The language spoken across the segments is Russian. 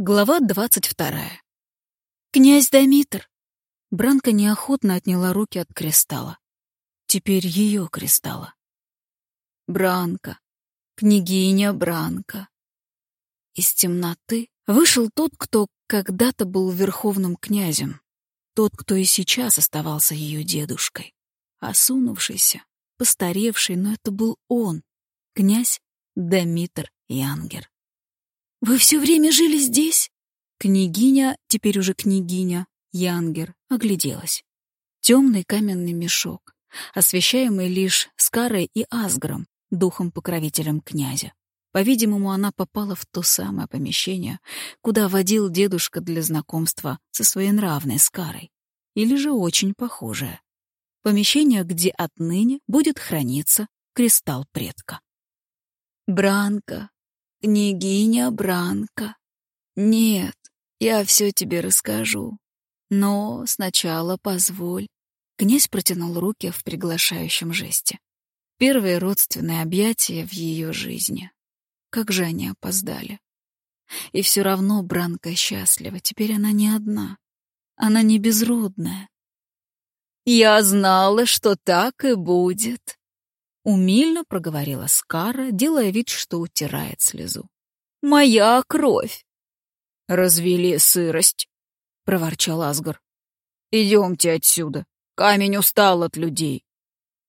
Глава двадцать вторая. «Князь Дамитр!» Бранка неохотно отняла руки от кристалла. Теперь ее кристалла. Бранка, княгиня Бранка. Из темноты вышел тот, кто когда-то был верховным князем, тот, кто и сейчас оставался ее дедушкой. Осунувшийся, постаревший, но это был он, князь Дамитр Янгер. «Вы все время жили здесь?» Княгиня, теперь уже княгиня, Янгер, огляделась. Темный каменный мешок, освещаемый лишь Скарой и Асгром, духом-покровителем князя. По-видимому, она попала в то самое помещение, куда водил дедушка для знакомства со своей нравной Скарой. Или же очень похожее. Помещение, где отныне будет храниться кристалл предка. Бранка, княгиня Бранка. Нет, я все тебе расскажу. Но сначала позволь. Князь протянул руки в приглашающем жесте. Первые родственные объятия в ее жизни. Как же они опоздали. И все равно Бранка счастлива. Теперь она не одна. Она не безродная. «Я знала, что так и будет», — умильно проговорила Скара, делая вид, что утирает слезу. «Моя кровь!» «Развели сырость», — проворчал Асгар. «Идемте отсюда. Камень устал от людей».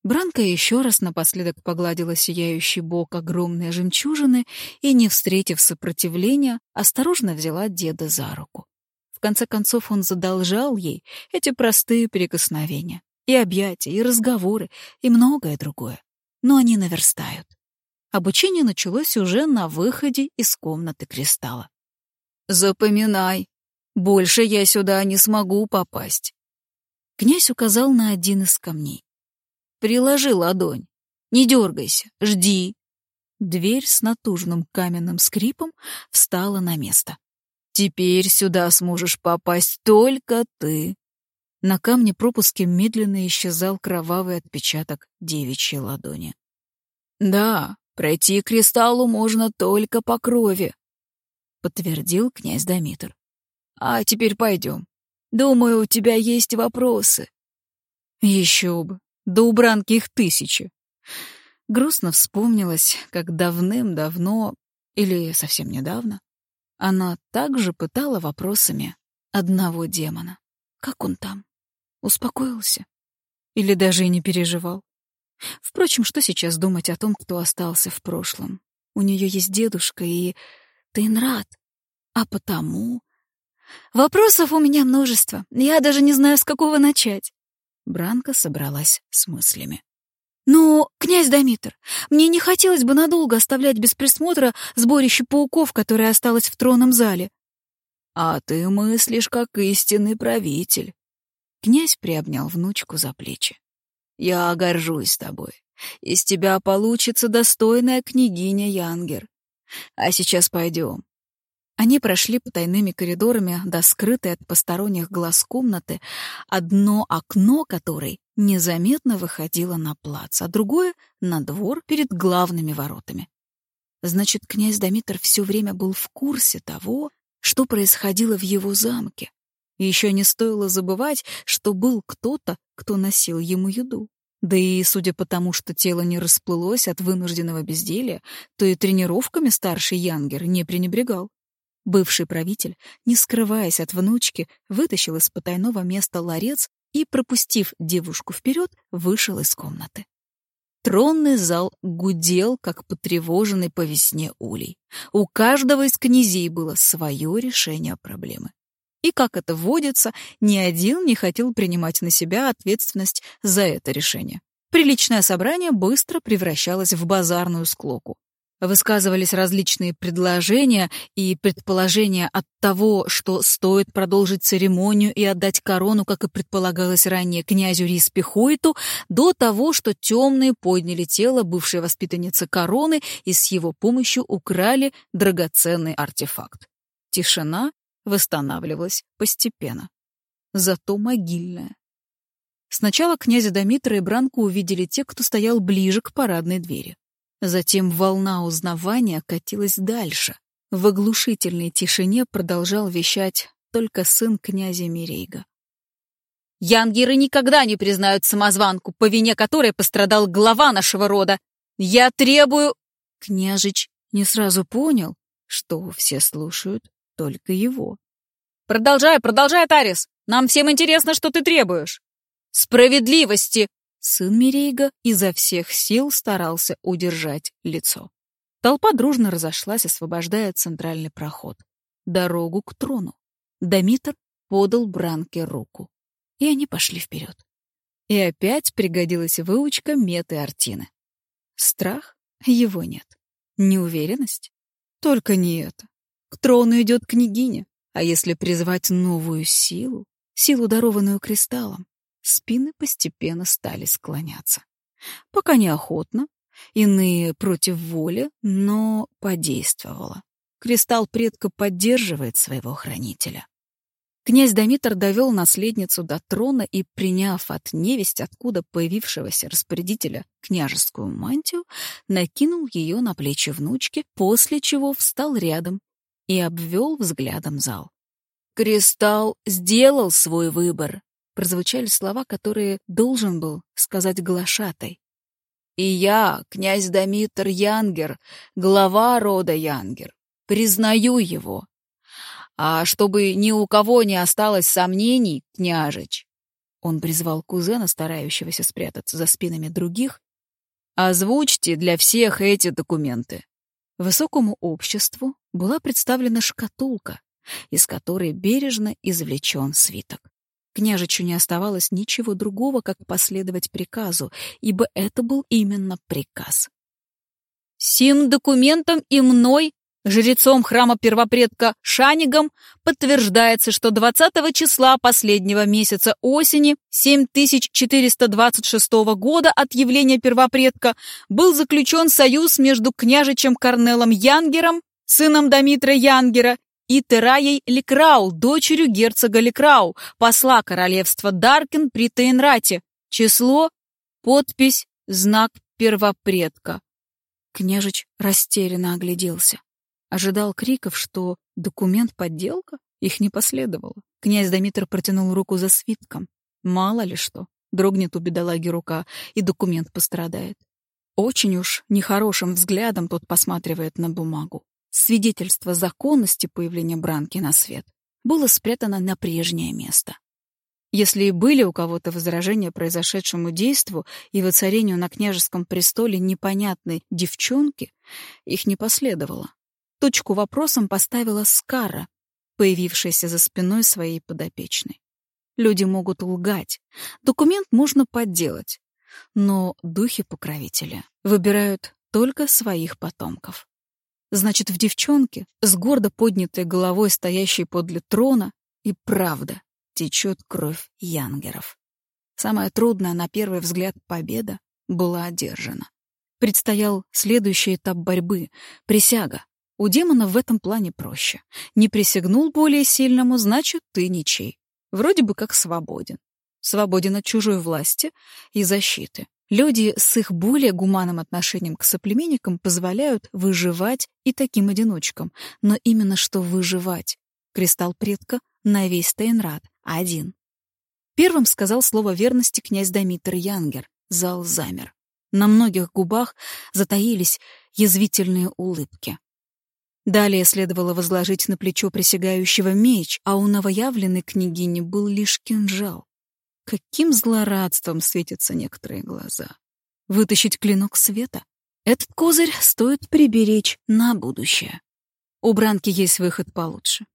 Бранка еще раз напоследок погладила сияющий бок огромной жемчужины и, не встретив сопротивления, осторожно взяла деда за руку. В конце концов, он задолжал ей эти простые прикосновения, и объятия, и разговоры, и многое другое. Но они наверстают. Обучение началось уже на выходе из комнаты кристалла. «Запоминай, больше я сюда не смогу попасть». Князь указал на один из камней. «Приложи ладонь. Не дергайся, жди». Дверь с натужным каменным скрипом встала на место. «Теперь сюда сможешь попасть только ты». На камне пропуске медленно исчезал кровавый отпечаток девичьей ладони. «Да, пройти к кристаллу можно только по крови», — подтвердил князь Дамитр. «А теперь пойдем. Думаю, у тебя есть вопросы». Еще бы, да у Бранки их тысячи. Грустно вспомнилось, как давным-давно, или совсем недавно, она также пытала вопросами одного демона. Как он там? Успокоился? Или даже и не переживал? Впрочем, что сейчас думать о том, кто остался в прошлом? У нее есть дедушка и Тейнрад. А потому... Вопросов у меня множество. Я даже не знаю, с какого начать. Бранка собралась с мыслями. «Ну, князь Дамитр, мне не хотелось бы надолго оставлять без присмотра сборище пауков, которое осталось в тронном зале». «А ты мыслишь, как истинный правитель». Князь приобнял внучку за плечи. «Я горжусь тобой. Из тебя получится достойная княгиня Янгер. А сейчас пойдем. Они прошли по тайными коридорами до скрытой от посторонних глаз комнаты, одно окно которой незаметно выходило на плац, а другое — на двор перед главными воротами. Значит, князь Дамитр все время был в курсе того, что происходило в его замке. И еще не стоило забывать, что был кто-то, кто носил ему еду. Да и, судя по тому, что тело не расплылось от вынужденного безделия, то и тренировками старший Янгер не пренебрегал. Бывший правитель, не скрываясь от внучки, вытащил из потайного места ларец и, пропустив девушку вперед, вышел из комнаты. Тронный зал гудел, как потревоженный по весне улей. У каждого из князей было свое решение проблемы. И, как это водится, ни один не хотел принимать на себя ответственность за это решение. Приличное собрание быстро превращалось в базарную склоку. Высказывались различные предложения и предположения от того, что стоит продолжить церемонию и отдать корону, как и предполагалось ранее, князю Риспихойту, до того, что темные подняли тело бывшей воспитанницы короны и с его помощью украли драгоценный артефакт. Тишина восстанавливалась постепенно. Зато могильная. Сначала князя Домитра и Бранку увидели те, кто стоял ближе к парадной двери. Затем волна узнавания катилась дальше. В оглушительной тишине продолжал вещать только сын князя Мирейга. Янгеры никогда не признают самозванку, по вине которой пострадал глава нашего рода. Я требую...» Княжич не сразу понял, что все слушают только его. «Продолжай, продолжай, Тарис! Нам всем интересно, что ты требуешь!» «Справедливости!» Сын Мирейга изо всех сил старался удержать лицо. Толпа дружно разошлась, освобождая центральный проход. Дорогу к трону. Домитр подал Бранке руку. И они пошли вперед. И опять пригодилась выучка Меты Артины. Страх? Его нет. Неуверенность? Только не это. К трону идет княгиня. А если призвать новую силу, силу, дарованную кристаллом, спины постепенно стали склоняться. Пока неохотно, иные против воли, но подействовало. Кристалл предка поддерживает своего хранителя. Князь Домитр довел наследницу до трона и, приняв от невесть, откуда появившегося распорядителя княжескую мантию, накинул ее на плечи внучки, после чего встал рядом и обвел взглядом зал. «Кристалл сделал свой выбор», — прозвучали слова, которые должен был сказать глашатай. «И я, князь Домитр Янгер, глава рода Янгер, признаю его. А чтобы ни у кого не осталось сомнений, княжич, он призвал кузена, старающегося спрятаться за спинами других, озвучьте для всех эти документы. Высокому обществу была представлена шкатулка, из которой бережно извлечен свиток. Княжичу не оставалось ничего другого, как последовать приказу, ибо это был именно приказ. «Сим документом и мной Жрецом храма первопредка Шанигом подтверждается, что 20 числа последнего месяца осени 7426 года от явления первопредка был заключен союз между княжичем Корнелом Янгером, сыном Дамитра Янгера, и Тераей Ликраул, дочерью герцога Ликрау, посла королевства Даркин при Тейнрате. Число, подпись, знак первопредка. Княжич растерянно огляделся. Ожидал криков, что документ — подделка? Их не последовало. Князь Домитр протянул руку за свитком. Мало ли что. Дрогнет у бедолаги рука, и документ пострадает. Очень уж нехорошим взглядом тот посматривает на бумагу. Свидетельство законности появления Бранки на свет было спрятано на прежнее место. Если и были у кого-то возражения произошедшему действу и воцарению на княжеском престоле непонятной девчонки, их не последовало. Точку вопросом поставила Скара, появившаяся за спиной своей подопечной. Люди могут лгать, документ можно подделать, но духи-покровителя выбирают только своих потомков. Значит, в девчонке, с гордо поднятой головой, стоящей подле трона, и правда течет кровь янгеров. Самая трудная на первый взгляд победа была одержана. Предстоял следующий этап борьбы — присяга. У демона в этом плане проще. Не присягнул более сильному, значит, ты ничей. Вроде бы как свободен. Свободен от чужой власти и защиты. Люди с их более гуманным отношением к соплеменникам позволяют выживать и таким одиночкам. Но именно что выживать. Кристалл предка на весь Тейнрад один. Первым сказал слово верности князь Дамитр Янгер. Зал замер. На многих губах затаились язвительные улыбки. Далее следовало возложить на плечо присягающего меч, а у новоявленной княгини был лишь кинжал. Каким злорадством светятся некоторые глаза. Вытащить клинок света? Этот козырь стоит приберечь на будущее. У Бранки есть выход получше.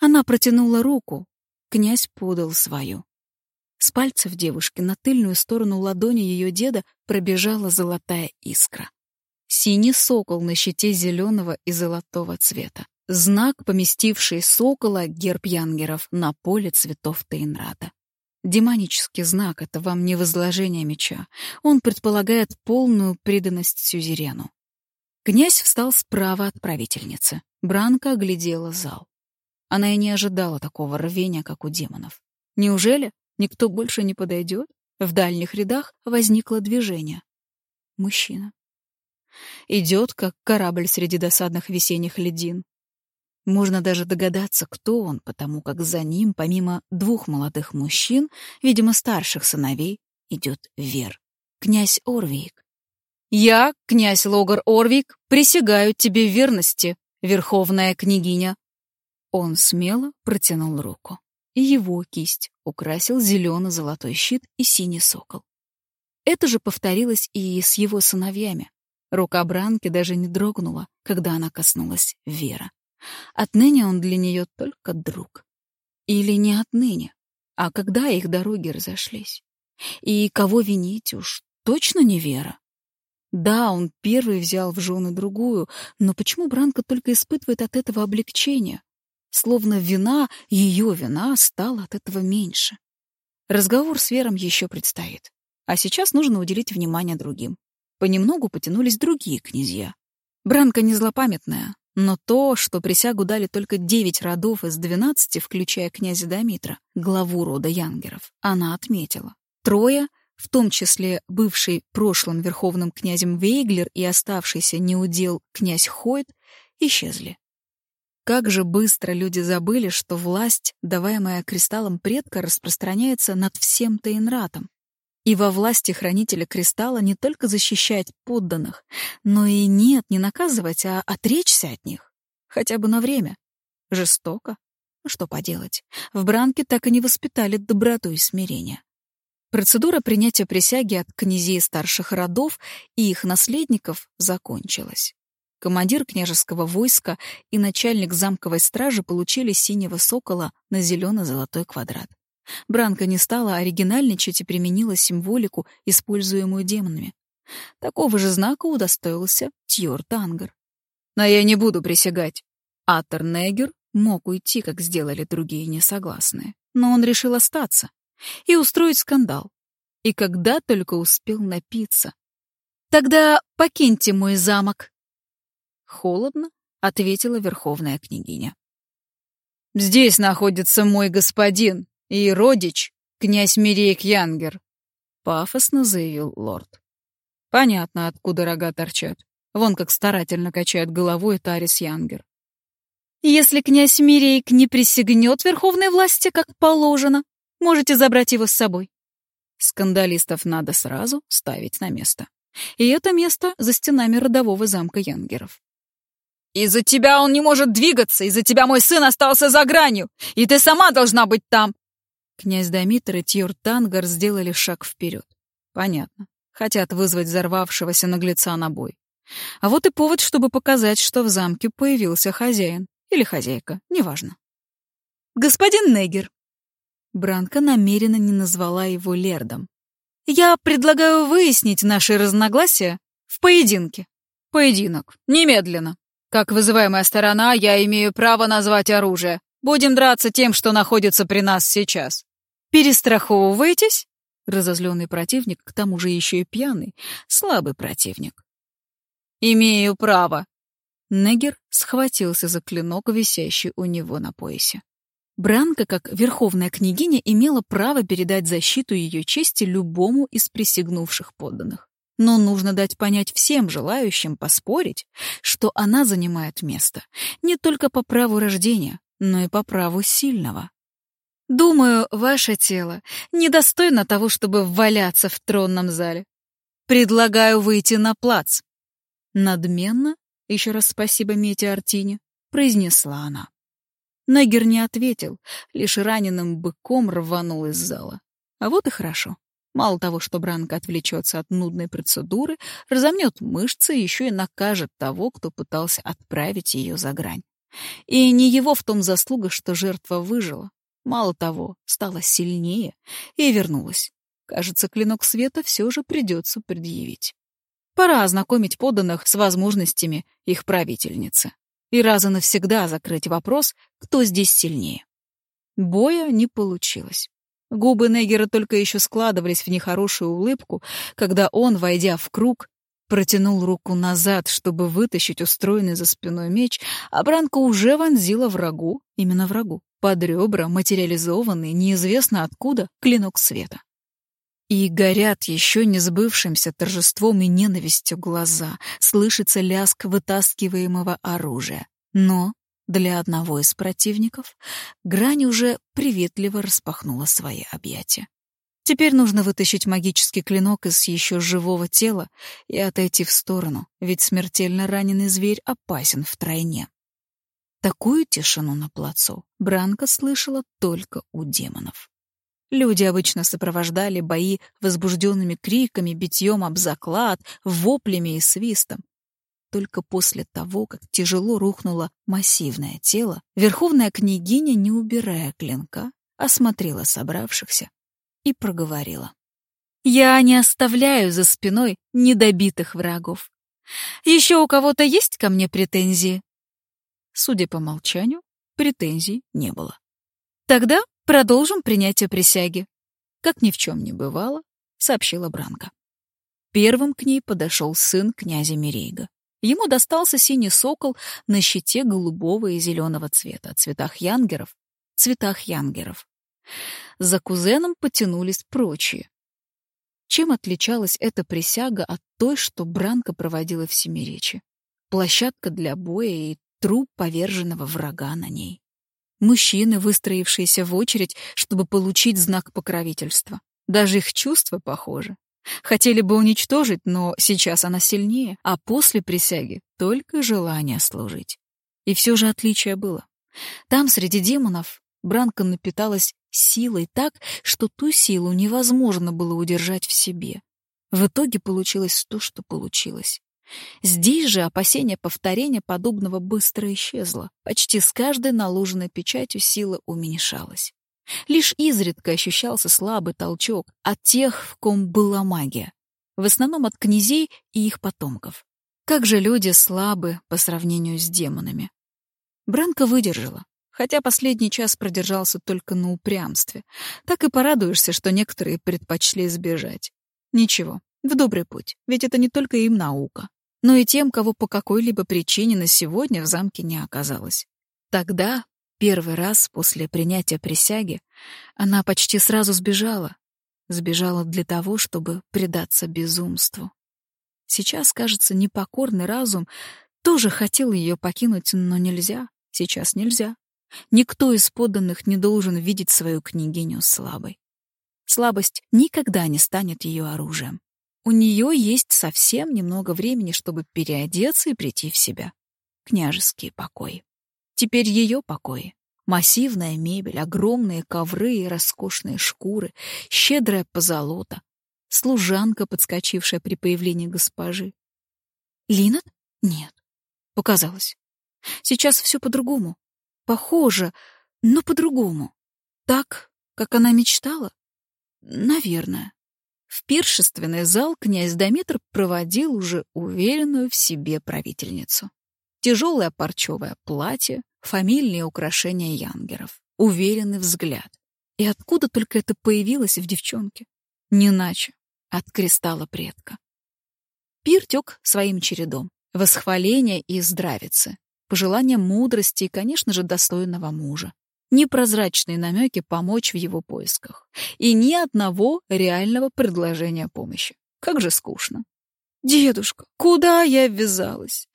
Она протянула руку, князь подал свою. С пальцев девушки на тыльную сторону ладони ее деда пробежала золотая искра. Синий сокол на щите зеленого и золотого цвета. Знак, поместивший сокола герб янгеров на поле цветов Тейнрата. Демонический знак — это вам не возложение меча. Он предполагает полную преданность сюзерену. Князь встал справа от правительницы. Бранка оглядела зал. Она и не ожидала такого рвения, как у демонов. Неужели никто больше не подойдет? В дальних рядах возникло движение. Мужчина. Идет, как корабль среди досадных весенних ледин. Можно даже догадаться, кто он, потому как за ним, помимо двух молодых мужчин, видимо, старших сыновей, идет Вер, князь Орвик. «Я, князь Логар Орвик, присягаю тебе верности, верховная княгиня». Он смело протянул руку, и его кисть украсил зелено-золотой щит и синий сокол. Это же повторилось и с его сыновьями. Рука Бранки даже не дрогнула, когда она коснулась Вера. Отныне он для нее только друг. Или не отныне, а когда их дороги разошлись. И кого винить уж точно не Вера. Да, он первый взял в жены другую, но почему Бранка только испытывает от этого облегчение? Словно вина, ее вина, стала от этого меньше. Разговор с Вером еще предстоит. А сейчас нужно уделить внимание другим. Понемногу потянулись другие князья. Бранка не злопамятная, но то, что присягу дали только девять родов из двенадцати, включая князя Дамитра, главу рода Янгеров, она отметила. Трое, в том числе бывший прошлым верховным князем Вейглер и оставшийся неудел князь Хойд, исчезли. Как же быстро люди забыли, что власть, даваемая кристаллом предка, распространяется над всем Тейнратом. И во власти хранителя кристалла не только защищать подданных, но и нет, не наказывать, а отречься от них. Хотя бы на время. Жестоко. Что поделать. В Бранке так и не воспитали доброту и смирение. Процедура принятия присяги от князей старших родов и их наследников закончилась. Командир княжеского войска и начальник замковой стражи получили синего сокола на зелено-золотой квадрат. Бранка не стала оригинальничать и применила символику, используемую демонами. Такого же знака удостоился Тьор Тангар. «Но я не буду присягать». Атер Негер мог уйти, как сделали другие несогласные. Но он решил остаться и устроить скандал. И когда только успел напиться. «Тогда покиньте мой замок». «Холодно», — ответила верховная княгиня. «Здесь находится мой господин», и родич, князь Мирейк Янгер», — пафосно заявил лорд. «Понятно, откуда рога торчат. Вон как старательно качает головой Тарис Янгер. «Если князь Мирейк не присягнет верховной власти, как положено, можете забрать его с собой». Скандалистов надо сразу ставить на место. И это место за стенами родового замка Янгеров. «Из-за тебя он не может двигаться, из-за тебя мой сын остался за гранью, и ты сама должна быть там!» Князь Дамитр и Тьор Тангар сделали шаг вперед. Понятно. Хотят вызвать взорвавшегося наглеца на бой. А вот и повод, чтобы показать, что в замке появился хозяин. Или хозяйка, неважно. «Господин Негер!» Бранка намеренно не назвала его Лердом. «Я предлагаю выяснить наши разногласия в поединке. Поединок. Немедленно. Как вызываемая сторона, я имею право назвать оружие. Будем драться тем, что находится при нас сейчас. «Перестраховываетесь?» Разозленный противник, к тому же еще и пьяный, слабый противник. «Имею право». Негер схватился за клинок, висящий у него на поясе. Бранка, как верховная княгиня, имела право передать защиту ее чести любому из присягнувших подданных. Но нужно дать понять всем желающим поспорить, что она занимает место не только по праву рождения, но и по праву сильного. Думаю, ваше тело недостойно того, чтобы валяться в тронном зале. Предлагаю выйти на плац. Надменно, еще раз спасибо Мете Артине, произнесла она. Негер не ответил, лишь раненым быком рванул из зала. А вот и хорошо. Мало того, что Бранка отвлечется от нудной процедуры, разомнет мышцы, еще и накажет того, кто пытался отправить ее за грань. И не его в том заслуга, что жертва выжила. Мало того, стала сильнее и вернулась. Кажется, клинок света все же придется предъявить. Пора ознакомить подданных с возможностями их правительницы и раз и навсегда закрыть вопрос, кто здесь сильнее. Боя не получилось. Губы Негера только еще складывались в нехорошую улыбку, когда он, войдя в круг, протянул руку назад, чтобы вытащить устроенный за спиной меч, а Бранка уже вонзила врагу, именно врагу, под ребра материализованный, неизвестно откуда, клинок света. И горят еще не сбывшимся торжеством и ненавистью глаза, слышится лязг вытаскиваемого оружия. Но Для одного из противников грань уже приветливо распахнула свои объятия. Теперь нужно вытащить магический клинок из еще живого тела и отойти в сторону, ведь смертельно раненый зверь опасен втройне. Такую тишину на плацу Бранка слышала только у демонов. Люди обычно сопровождали бои возбужденными криками, битьем об заклад, воплями и свистом. Только после того, как тяжело рухнуло массивное тело, верховная княгиня, не убирая клинка, осмотрела собравшихся и проговорила. «Я не оставляю за спиной недобитых врагов. Еще у кого-то есть ко мне претензии?» Судя по молчанию, претензий не было. «Тогда продолжим принятие присяги», — как ни в чем не бывало, сообщила Бранка. Первым к ней подошел сын князя Мирейга. Ему достался синий сокол на щите голубого и зеленого цвета, цветах янгеров, цветах янгеров. За кузеном потянулись прочие. Чем отличалась эта присяга от той, что Бранка проводила в Семиречи? Площадка для боя и труп поверженного врага на ней. Мужчины, выстроившиеся в очередь, чтобы получить знак покровительства. Даже их чувства похожи. Хотели бы уничтожить, но сейчас она сильнее, а после присяги только желание служить. И все же отличие было. Там, среди демонов, Бранка напиталась силой так, что ту силу невозможно было удержать в себе. В итоге получилось то, что получилось. Здесь же опасение повторения подобного быстро исчезло. Почти с каждой наложенной печатью сила уменьшалась. Лишь изредка ощущался слабый толчок от тех, в ком была магия. В основном от князей и их потомков. Как же люди слабы по сравнению с демонами. Бранка выдержала, хотя последний час продержался только на упрямстве. Так и порадуешься, что некоторые предпочли сбежать. Ничего, в добрый путь, ведь это не только им наука, но и тем, кого по какой-либо причине на сегодня в замке не оказалось. Тогда, первый раз после принятия присяги, она почти сразу сбежала. Сбежала для того, чтобы предаться безумству. Сейчас, кажется, непокорный разум тоже хотел ее покинуть, но нельзя. Сейчас нельзя. Никто из подданных не должен видеть свою княгиню слабой. Слабость никогда не станет ее оружием. У нее есть совсем немного времени, чтобы переодеться и прийти в себя. Княжеские покои. Теперь ее покои. Массивная мебель, огромные ковры и роскошные шкуры, щедрая позолота, служанка, подскочившая при появлении госпожи. Линат? Нет. Показалось. Сейчас все по-другому. Похоже, но по-другому. Так, как она мечтала? Наверное. В пиршественный зал князь Домитр проводил уже уверенную в себе правительницу. Тяжелое парчевое платье, фамильные украшения янгеров, уверенный взгляд. И откуда только это появилось в девчонке? Не иначе, от кристалла предка. Пир тек своим чередом. Восхваления и здравицы, пожелания мудрости и, конечно же, достойного мужа непрозрачные намеки помочь в его поисках. И ни одного реального предложения помощи. Как же скучно. «Дедушка, куда я ввязалась?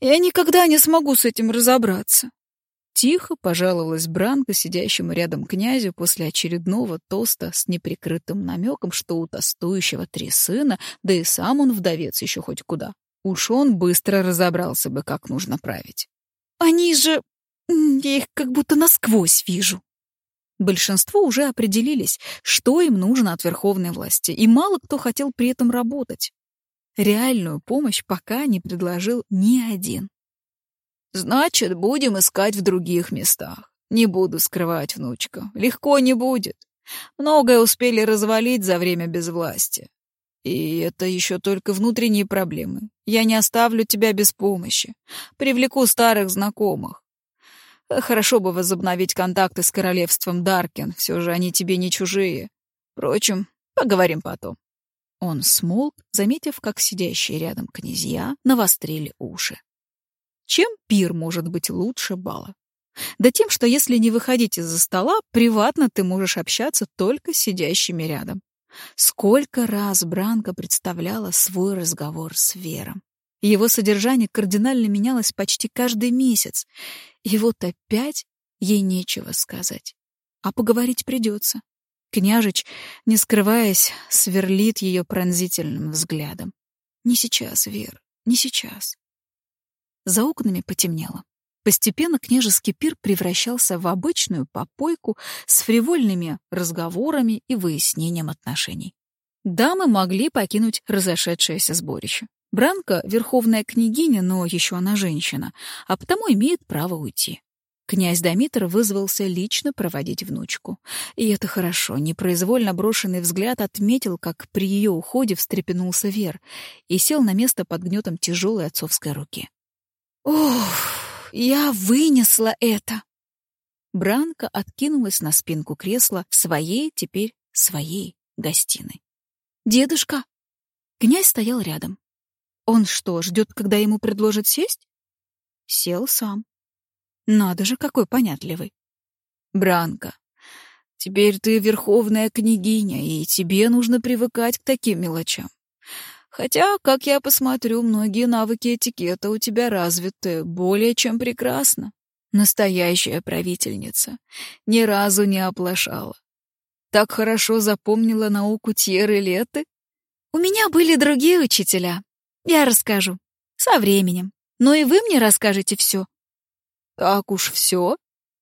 Я никогда не смогу с этим разобраться». Тихо пожаловалась Бранка сидящему рядом князю после очередного тоста с неприкрытым намеком, что у тостующего три сына, да и сам он вдовец еще хоть куда. Уж он быстро разобрался бы, как нужно править. «Они же я их как будто насквозь вижу. Большинство уже определились, что им нужно от верховной власти, и мало кто хотел при этом работать. Реальную помощь пока не предложил ни один. «Значит, будем искать в других местах. Не буду скрывать, внучка. Легко не будет. Многое успели развалить за время безвластия. И это еще только внутренние проблемы. Я не оставлю тебя без помощи. Привлеку старых знакомых. Хорошо бы возобновить контакты с королевством Даркин, все же они тебе не чужие. Впрочем, поговорим потом». Он смолк, заметив, как сидящие рядом князья навострили уши. Чем пир может быть лучше бала? Да тем, что если не выходить из-за стола, приватно ты можешь общаться только с сидящими рядом. Сколько раз Бранка представляла свой разговор с Вером. Его содержание кардинально менялось почти каждый месяц. И вот опять ей нечего сказать. А поговорить придется. Княжич, не скрываясь, сверлит ее пронзительным взглядом. «Не сейчас, Вер, не сейчас». За окнами потемнело. Постепенно княжеский пир превращался в обычную попойку с фривольными разговорами и выяснением отношений. Дамы могли покинуть разошедшееся сборище. Бранка — верховная княгиня, но еще она женщина, а потому имеет право уйти. Князь Домитр вызвался лично проводить внучку. И это хорошо. Непроизвольно брошенный взгляд отметил, как при ее уходе встрепенулся Вер и сел на место под гнетом тяжелой отцовской руки. «Ох!» Я вынесла это. Бранка откинулась на спинку кресла в своей, теперь своей гостиной. Дедушка. Князь стоял рядом. Он что, ждет, когда ему предложат сесть? Сел сам. Надо же, какой понятливый. Бранка, теперь ты верховная княгиня, и тебе нужно привыкать к таким мелочам. Хотя, как я посмотрю, многие навыки этикета у тебя развиты более чем прекрасно. Настоящая правительница. Ни разу не оплошала. Так хорошо запомнила науку Тьеры Леты? У меня были другие учителя. Я расскажу. Со временем. Но и вы мне расскажете все. Так уж все?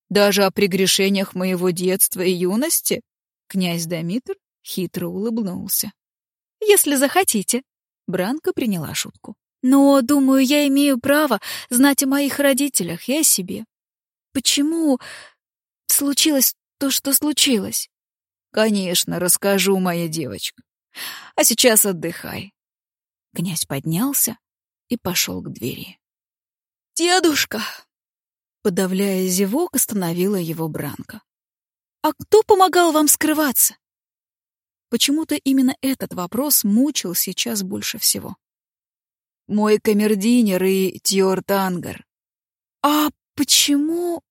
Даже о прегрешениях моего детства и юности? Князь Домитр хитро улыбнулся. Если захотите. Бранка приняла шутку. «Но, думаю, я имею право знать о моих родителях и о себе. Почему случилось то, что случилось?» «Конечно, расскажу, моя девочка. А сейчас отдыхай». Князь поднялся и пошел к двери. «Дедушка!» Подавляя зевок, остановила его Бранка. «А кто помогал вам скрываться?» Почему-то именно этот вопрос мучил сейчас больше всего. «Мой камердинер и Тьор Тангар». «А почему...»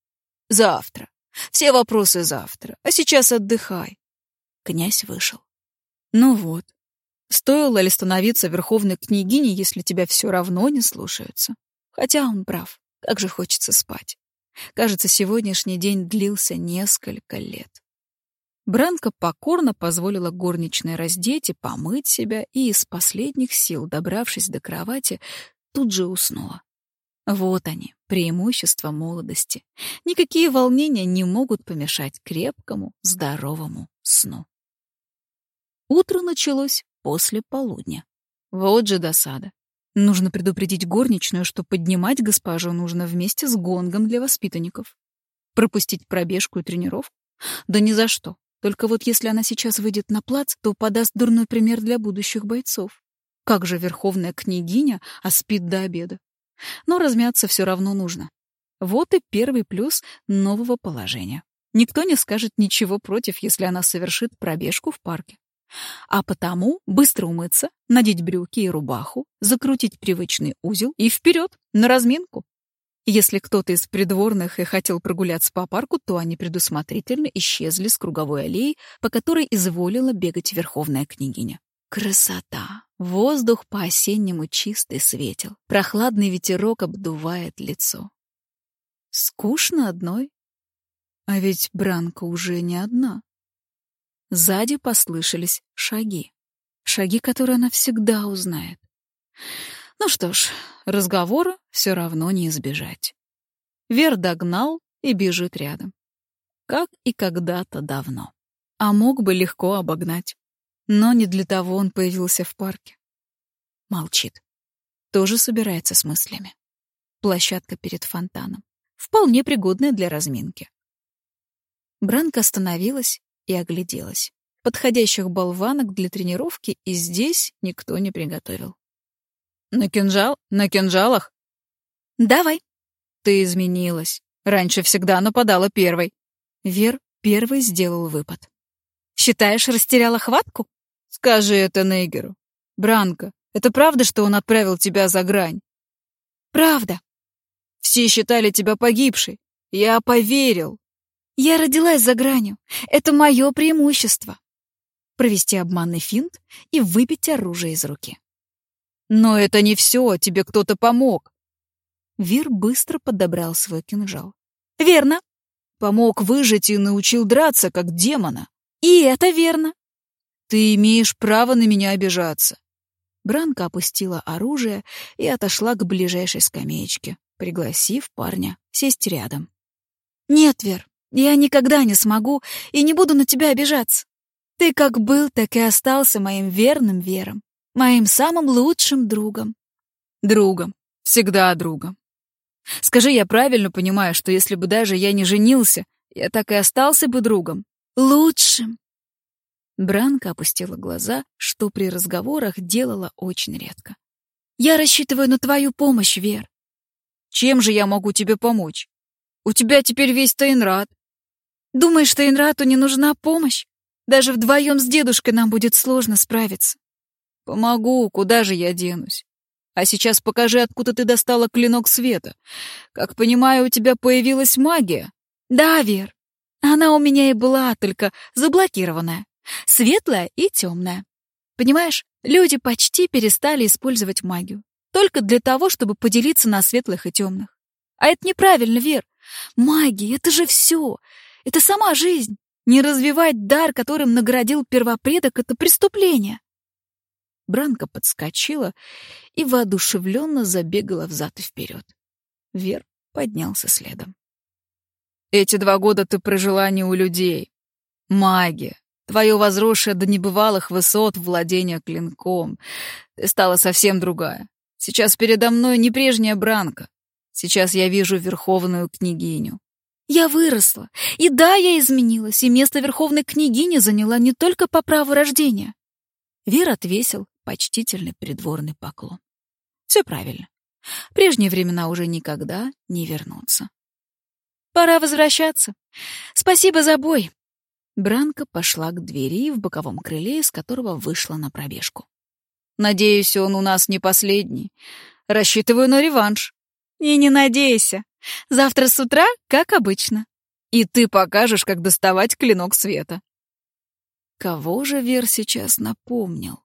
«Завтра. Все вопросы завтра. А сейчас отдыхай». Князь вышел. «Ну вот. Стоило ли становиться верховной княгиней, если тебя все равно не слушаются? Хотя он прав. Как же хочется спать. Кажется, сегодняшний день длился несколько лет. Бранка покорно позволила горничной раздеть и помыть себя, и из последних сил, добравшись до кровати, тут же уснула. Вот они, преимущества молодости. Никакие волнения не могут помешать крепкому, здоровому сну. Утро началось после полудня. Вот же досада. Нужно предупредить горничную, что поднимать госпожу нужно вместе с гонгом для воспитанников. Пропустить пробежку и тренировку? Да ни за что. Только вот если она сейчас выйдет на плац, то подаст дурной пример для будущих бойцов. Как же верховная княгиня, а спит до обеда. Но размяться все равно нужно. Вот и первый плюс нового положения. Никто не скажет ничего против, если она совершит пробежку в парке. А потому быстро умыться, надеть брюки и рубаху, закрутить привычный узел и вперед, на разминку. Если кто-то из придворных и хотел прогуляться по парку, то они предусмотрительно исчезли с круговой аллеи, по которой изволила бегать верховная княгиня. Красота! Воздух по-осеннему чистый светел. Прохладный ветерок обдувает лицо. Скучно одной. А ведь Бранка уже не одна. Сзади послышались шаги. Шаги, которые она всегда узнает. Ну что ж, разговора все равно не избежать. Вер догнал и бежит рядом. Как и когда-то давно. А мог бы легко обогнать. Но не для того он появился в парке. Молчит. Тоже собирается с мыслями. Площадка перед фонтаном. Вполне пригодная для разминки. Бранка остановилась и огляделась. Подходящих болванок для тренировки и здесь никто не приготовил. На кинжал? На кинжалах? Давай. Ты изменилась. Раньше всегда нападала первой. Вер первый сделал выпад. Считаешь, растеряла хватку? Скажи это Нейгеру. Бранко, это правда, что он отправил тебя за грань? Правда. Все считали тебя погибшей. Я поверил. Я родилась за гранью. Это мое преимущество. Провести обманный финт и выбить оружие из руки. Но это не все, тебе кто-то помог. Вер быстро подобрал свой кинжал. Верно. Помог выжить и научил драться, как демона. И это верно. Ты имеешь право на меня обижаться. Бранка опустила оружие и отошла к ближайшей скамеечке, пригласив парня сесть рядом. «Нет, Вер, я никогда не смогу и не буду на тебя обижаться. Ты как был, так и остался моим верным Вером, моим самым лучшим другом». «Другом. Всегда другом. Скажи, я правильно понимаю, что если бы даже я не женился, я так и остался бы другом?» «Лучшим. Бранка опустила глаза, что при разговорах делала очень редко. «Я рассчитываю на твою помощь, Вер». «Чем же я могу тебе помочь? У тебя теперь весь Тайнрад». «Думаешь, Тайнрату не нужна помощь? Даже вдвоем с дедушкой нам будет сложно справиться». «Помогу, куда же я денусь? А сейчас покажи, откуда ты достала клинок света. Как понимаю, у тебя появилась магия». «Да, Вер. Она у меня и была, только заблокированная. Светлая и темная. Понимаешь, люди почти перестали использовать магию. Только для того, чтобы поделиться на светлых и темных. А это неправильно, Вер. Магия — это же все. Это сама жизнь. Не развивать дар, которым наградил первопредок, — это преступление. Бранка подскочила и воодушевленно забегала взад и вперед. Вер поднялся следом. «Эти два года ты прожила не у людей. Магия, Твое возросшее до небывалых высот владение клинком. Ты стала совсем другая. Сейчас передо мной не прежняя Бранка. Сейчас я вижу верховную княгиню. Я выросла. И да, я изменилась, и место верховной княгини заняла не только по праву рождения. Вер отвесил почтительный придворный поклон. Все правильно. Прежние времена уже никогда не вернутся. Пора возвращаться. Спасибо за бой. Бранка пошла к двери в боковом крыле, из которого вышла на пробежку. «Надеюсь, он у нас не последний. Рассчитываю на реванш». «И не надейся. Завтра с утра, как обычно». «И ты покажешь, как доставать клинок света». Кого же Вер сейчас напомнил?